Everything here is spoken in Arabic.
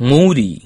موري.